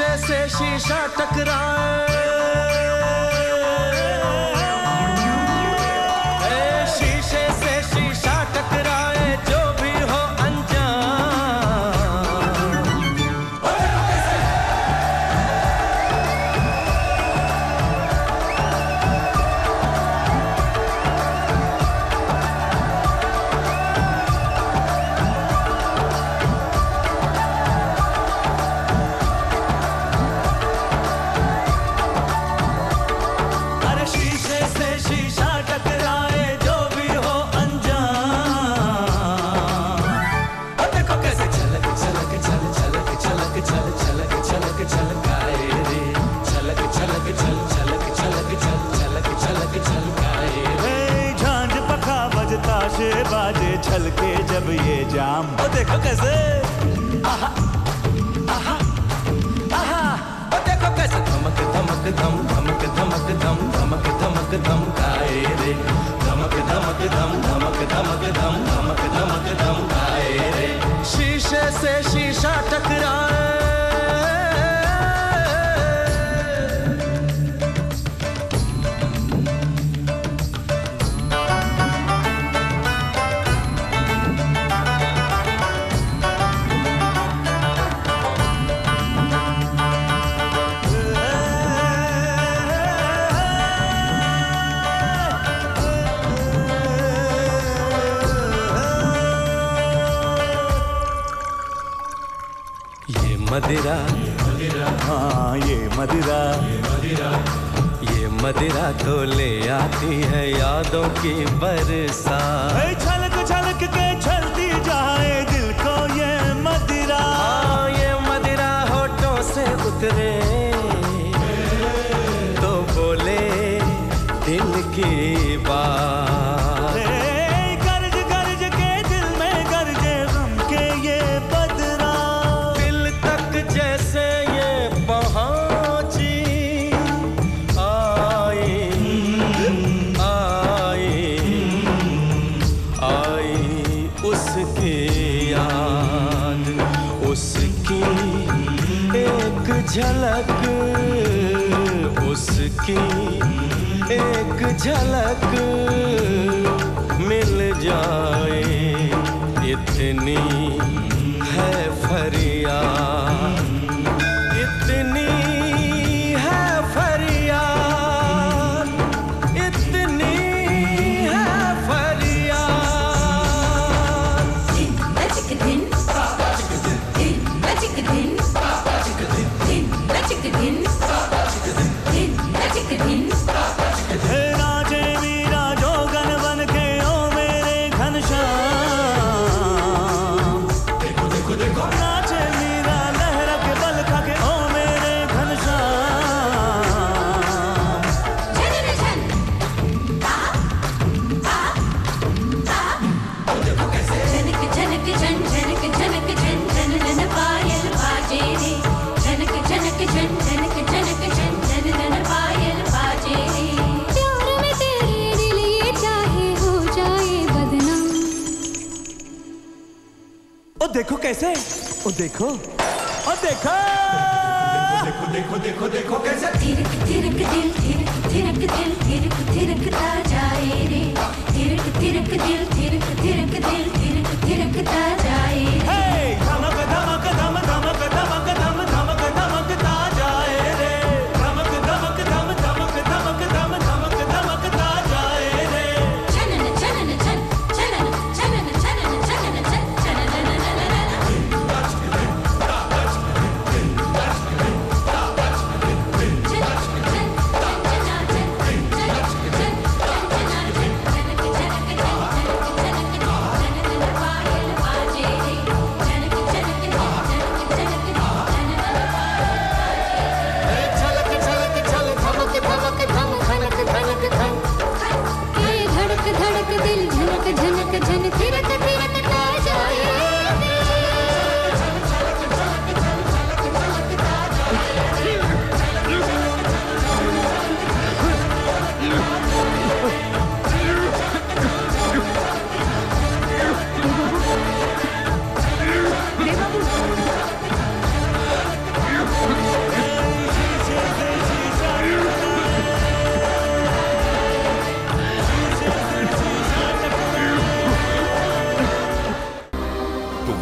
शीशे से शीशा टकराए। बाजे छलके जब ये जाम। ओ देखो कैसे। आहा आहा आहा। ओ देखो कैसे। धमक धमक, धम, धमक धमक, धम, धमक धमक, धम गाए मदिरा। हाँ ये मदिरा। ये मदिरा तो ले आती है यादों की बरसात। झलक छलक के छलती जाए दिल को ये मदिरा। हाँ ये मदिरा होठों से उतरे। तो बोले दिल की बात। झलक उसकी एक झलक मिल जाए इतनी है फरियाद। देखो कैसे ओ देखो ओ देखो थिरक दिल थिरक थिरक दिल दिल दिल थिरकता धड़क दिल झनक झनक झन थिरक